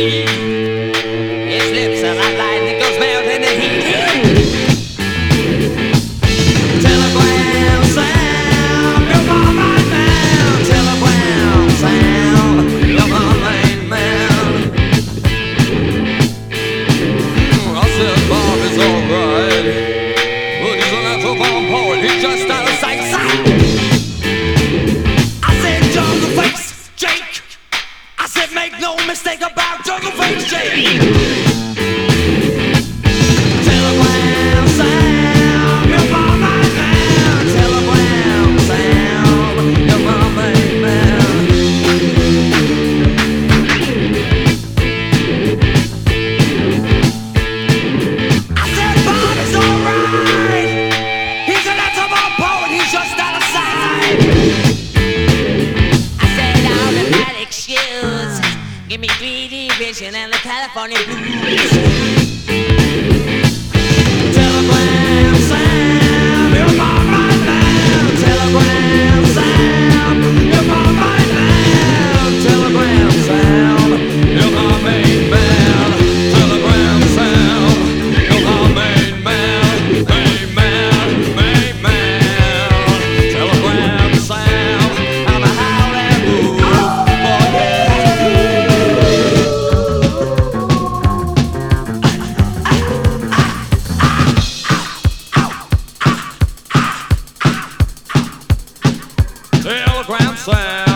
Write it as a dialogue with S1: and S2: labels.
S1: His lips are like lightning goes melting the heat. no mistake about Jungle Face J. Give me 3D vision and the California blues. sound.